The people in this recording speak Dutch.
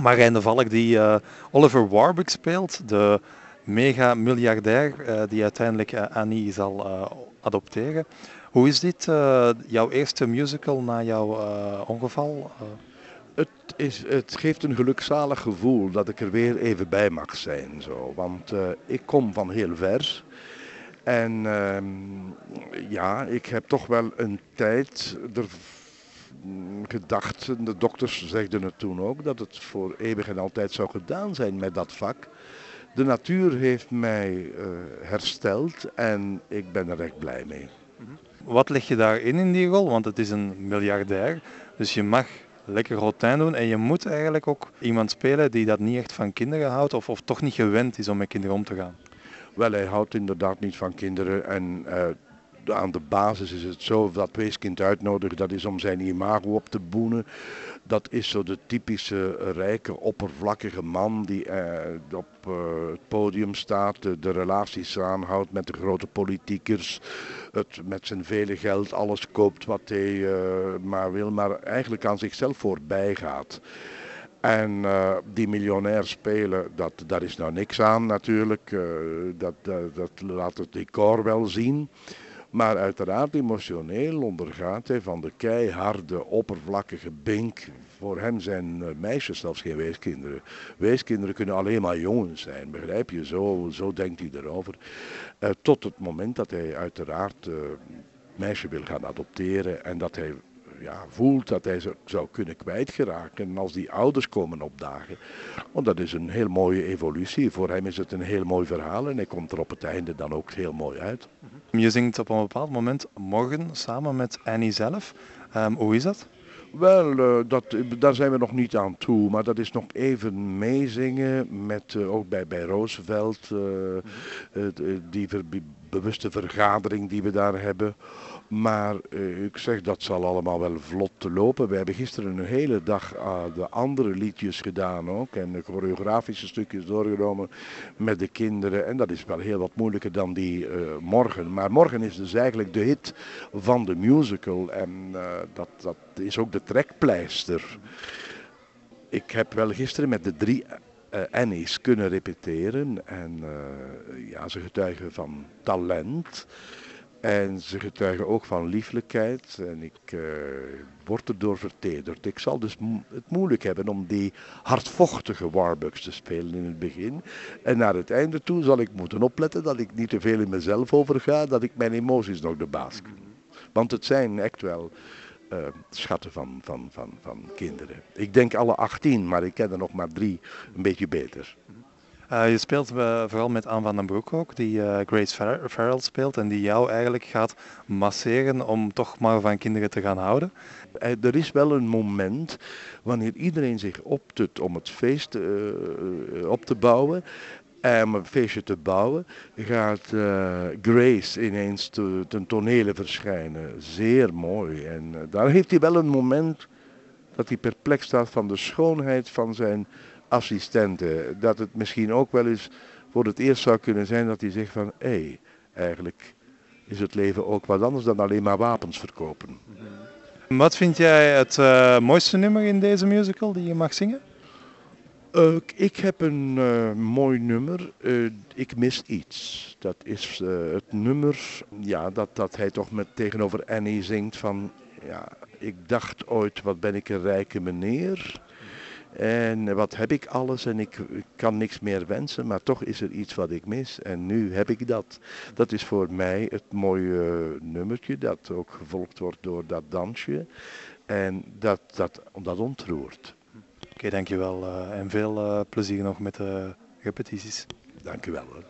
Marijn de Valk die uh, Oliver Warburg speelt, de mega-miljardair uh, die uiteindelijk uh, Annie zal adopteren. Hoe is dit jouw eerste musical na jouw ongeval? Het, is, het geeft een gelukzalig gevoel dat ik er weer even bij mag zijn. Zo. Want ik kom van heel vers. En ehm, ja, ik heb toch wel een tijd er gedacht, de dokters zegden het toen ook, dat het voor eeuwig en altijd zou gedaan zijn met dat vak. De natuur heeft mij uh, hersteld en ik ben er echt blij mee. Wat leg je daarin in die rol? Want het is een miljardair, dus je mag lekker rotijn doen en je moet eigenlijk ook iemand spelen die dat niet echt van kinderen houdt of, of toch niet gewend is om met kinderen om te gaan. Wel, hij houdt inderdaad niet van kinderen en uh, aan de basis is het zo dat weeskind uitnodigen, dat is om zijn imago op te boenen. Dat is zo de typische rijke, oppervlakkige man die eh, op uh, het podium staat, de, relaties aanhoudt met de grote politiekers, het met zijn vele geld alles koopt wat hij uh, maar wil, maar eigenlijk aan zichzelf voorbij gaat. En uh, die miljonair spelen, dat, daar is nou niks aan natuurlijk. Uh, dat, dat, dat, laat het decor wel zien. Maar uiteraard emotioneel ondergaat hij van de keiharde, oppervlakkige bink. Voor hem zijn eh, meisjes zelfs geen weeskinderen. Weeskinderen kunnen alleen maar jongens zijn, begrijp je? Zo, zo denkt hij erover. Uh, tot het moment dat hij uiteraard uh, meisje wil gaan adopteren en dat hij ja, voelt dat hij ze zou kunnen kwijtgeraken. En als die ouders komen opdagen, want dat is een heel mooie evolutie. Voor hem is het een heel mooi verhaal en hij komt er op het einde dan ook heel mooi uit. Je zingt op een bepaald moment morgen samen met Annie zelf. Um, hoe is dat? Wel, uh, dat, daar zijn we nog niet aan toe, maar dat is nog even meezingen met uh, ook bij, bij Roosevelt, uh, die bewuste vergadering die we daar hebben. Maar uh, ik zeg dat zal allemaal wel vlot te lopen. We hebben gisteren een hele dag uh, de andere liedjes gedaan ook. En de choreografische stukjes doorgenomen met de kinderen. En dat is wel heel wat moeilijker dan die uh, morgen. Maar morgen is dus eigenlijk de hit van de musical. En dat, dat is ook de trekpleister. Ik heb wel gisteren met de drie Annie's kunnen repeteren. En ja, ze getuigen van talent. En ze getuigen ook van lieflijkheid en ik uh, word erdoor vertederd. Ik zal dus het moeilijk hebben om die hardvochtige Warbucks te spelen in het begin. En naar het einde toe zal ik moeten opletten dat ik niet te veel in mezelf overga, dat ik mijn emoties nog de baas kan. Want het zijn echt wel uh, schatten van, van, van, van kinderen. Ik denk alle 18, maar ik ken er nog maar drie een beetje beter. Uh, je speelt uh, vooral met Anne van den Broek ook, die uh, Grace Farrell speelt en die jou eigenlijk gaat masseren om toch maar van kinderen te gaan houden. Er is wel een moment wanneer iedereen zich optut om het feest op te bouwen. En om een feestje te bouwen, gaat Grace ineens te, ten tonele verschijnen. Zeer mooi. En daar heeft hij wel een moment dat hij perplex staat van de schoonheid van zijn assistenten. Dat het misschien ook wel eens voor het eerst zou kunnen zijn dat hij zegt van hé, hey, eigenlijk is het leven ook wat anders dan alleen maar wapens verkopen. Wat vind jij het uh, mooiste nummer in deze musical die je mag zingen? Uh, ik heb een uh, mooi nummer, Ik mis iets. Dat is het nummer ja, dat, dat hij toch met tegenover Annie zingt van... Ja, ik dacht ooit, wat ben ik een rijke meneer... En wat heb ik alles en ik, kan niks meer wensen, maar toch is er iets wat ik mis. En nu heb ik dat. Dat is voor mij het mooie nummertje dat ook gevolgd wordt door dat dansje. En dat, dat, dat ontroert. Oké, okay, dankjewel uh, en veel uh, plezier nog met de repetities. Dankjewel. Hoor.